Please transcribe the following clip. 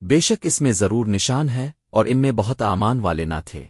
بے شک اس میں ضرور نشان ہے اور ان میں بہت امان والے نہ تھے۔